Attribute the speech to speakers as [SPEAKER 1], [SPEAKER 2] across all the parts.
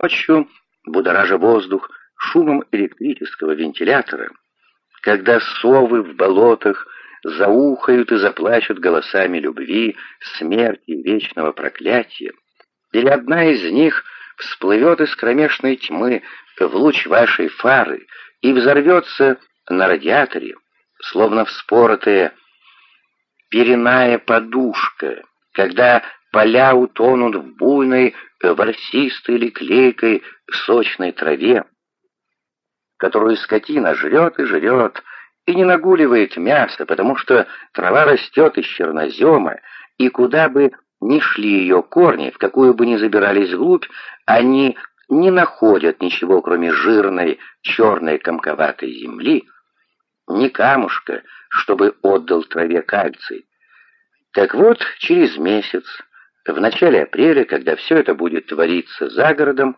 [SPEAKER 1] Ночью, будоража воздух шумом электрического вентилятора, когда совы в болотах заухают и заплачут голосами любви, смерти, вечного проклятия, или одна из них всплывет из кромешной тьмы в луч вашей фары и взорвется на радиаторе, словно вспоротая периная подушка, когда поля утонут в буйной, ворсистой или клейкой сочной траве, которую скотина жрет и жрет, и не нагуливает мясо, потому что трава растет из чернозема, и куда бы ни шли ее корни, в какую бы ни забирались вглубь, они не находят ничего, кроме жирной, черной комковатой земли, ни камушка, чтобы отдал траве кальций. Так вот, через месяц, в начале апреля, когда все это будет твориться за городом,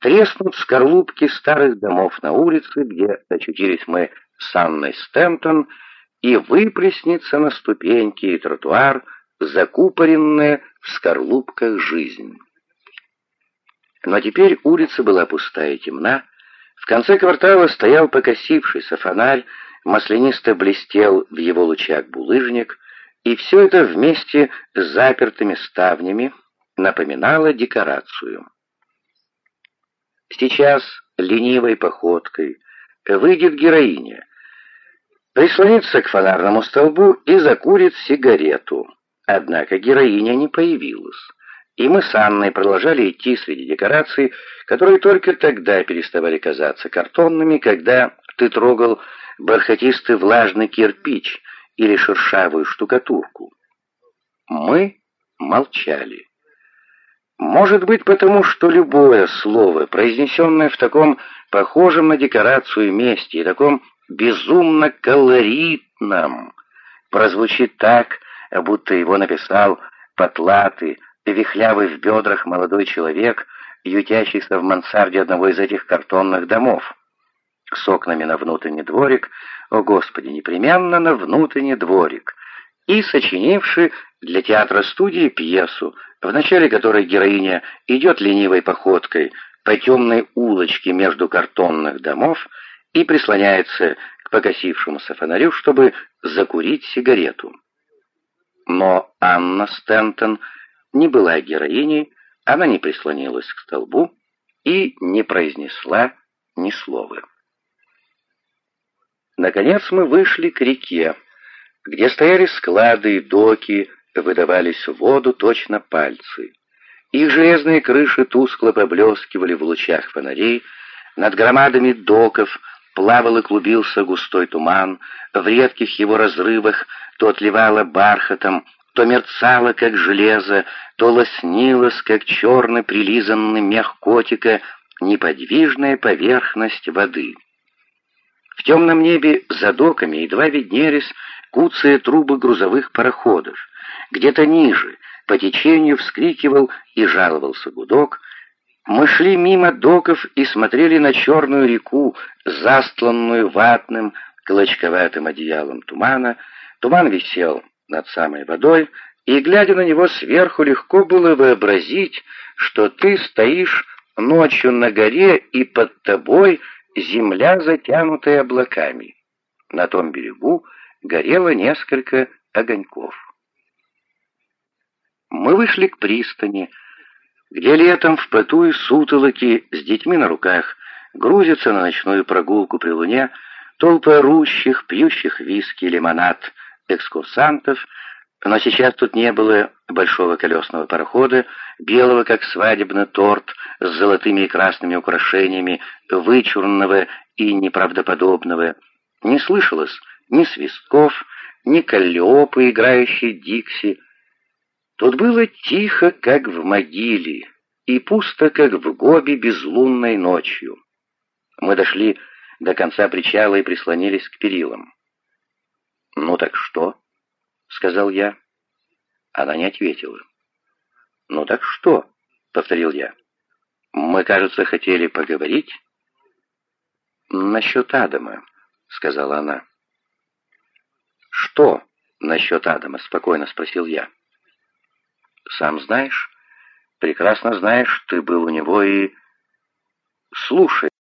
[SPEAKER 1] треснут скорлупки старых домов на улице, где очутились мы с Анной Стэмптон, и выплеснется на ступеньки и тротуар закупоренная в скорлупках жизнь. Но теперь улица была пустая и темна. В конце квартала стоял покосившийся фонарь, маслянисто блестел в его лучах булыжник, и все это вместе с запертыми ставнями напоминало декорацию. Сейчас ленивой походкой выйдет героиня, прислонится к фонарному столбу и закурит сигарету. Однако героиня не появилась, и мы с Анной продолжали идти среди декораций, которые только тогда переставали казаться картонными, когда ты трогал бархатистый влажный кирпич или шершавую штукатурку. Мы молчали. Может быть, потому что любое слово, произнесенное в таком похожем на декорацию месте и таком безумно колоритном, прозвучит так, будто его написал потлатый, вихлявый в бедрах молодой человек, ютящийся в мансарде одного из этих картонных домов. С окнами на внутренний дворик, о господи, непременно на внутренний дворик, и сочинивший для театра-студии пьесу, в начале которой героиня идет ленивой походкой по темной улочке между картонных домов и прислоняется к покосившемуся фонарю, чтобы закурить сигарету. Но Анна Стентон не была героиней, она не прислонилась к столбу и не произнесла ни слова. Наконец мы вышли к реке, где стояли склады и доки, выдавались в воду точно пальцы. Их железные крыши тускло поблескивали в лучах фонарей, над громадами доков плавал и клубился густой туман, в редких его разрывах то отливало бархатом, то мерцало, как железо, то лоснилось, как черный прилизанный мех котика, неподвижная поверхность воды. В темном небе за доками едва виднелись куцые трубы грузовых пароходов. Где-то ниже, по течению, вскрикивал и жаловался гудок. Мы шли мимо доков и смотрели на черную реку, застланную ватным, клочковатым одеялом тумана. Туман висел над самой водой, и, глядя на него сверху, легко было вообразить, что ты стоишь ночью на горе, и под тобой земля, затянутая облаками. На том берегу горело несколько огоньков. Мы вышли к пристани, где летом в поту и сутолоке с детьми на руках грузятся на ночную прогулку при луне толпы орущих, пьющих виски и лимонад экскурсантов, но сейчас тут не было большого колесного парохода, белого, как свадебный торт, с золотыми и красными украшениями, вычурного и неправдоподобного. Не слышалось ни свистков, ни каллиопы, играющей Дикси, Тут было тихо, как в могиле, и пусто, как в гобе безлунной ночью. Мы дошли до конца причала и прислонились к перилам. «Ну так что?» — сказал я. Она не ответила. «Ну так что?» — повторил я. «Мы, кажется, хотели поговорить». «Насчет Адама», — сказала она. «Что насчет Адама?» — спокойно спросил я. Сам знаешь, прекрасно знаешь, ты был у него и... слушай».